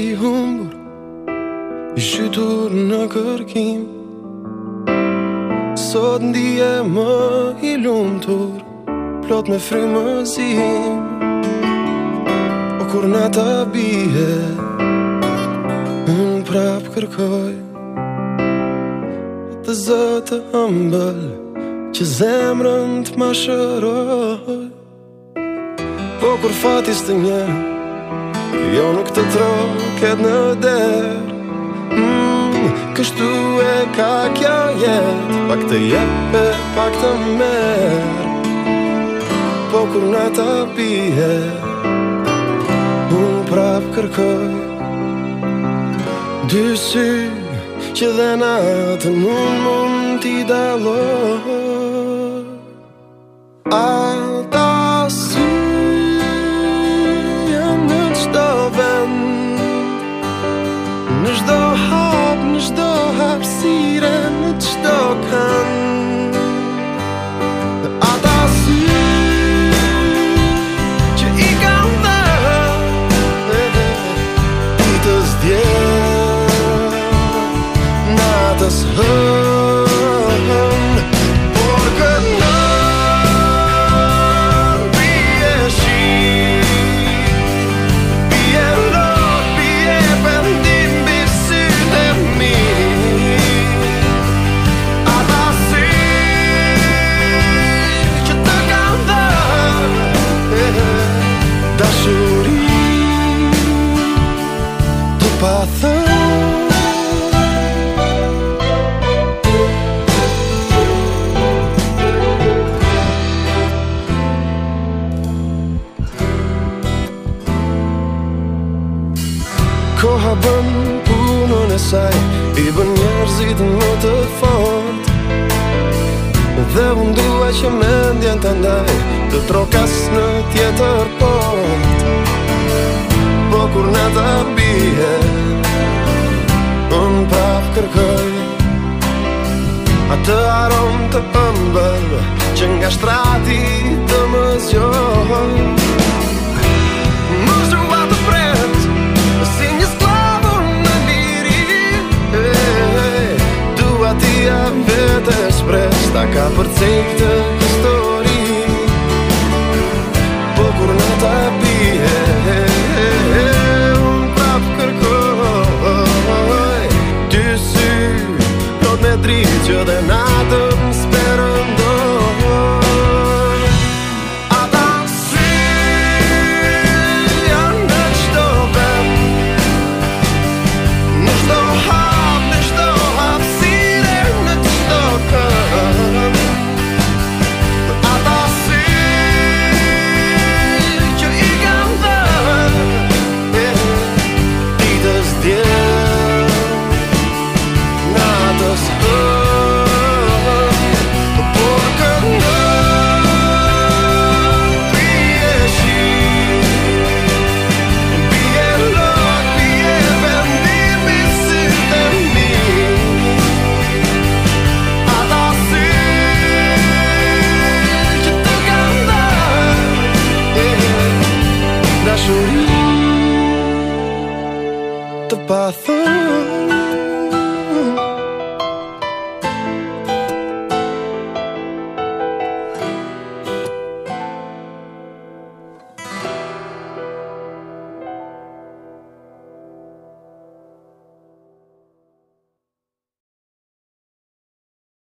i humbur I shytur në kërkim Sot ndi e më i lumëtur Plot me frimëzim O kur në ta bije Unë prap kërkoj Të zëtë ambël Që zemrën të më shëroj Po kur fatis të njerë Jo nuk të troket në der mm, Kështu e ka kja jet Pak të jepe, pak të mer Po kur në të pije Unë prap kërkoj Dysy që dhe natë Në mund t'i daloj koha bën punën e saj I bën njerëzit më të fort Dhe unë duaj që me mendjen të ndaj Të trokas në tjetër port Po kur në të bije Unë prap kërkoj A të aron të pëmbër Që nga shtrati të më zjohën por de te the y te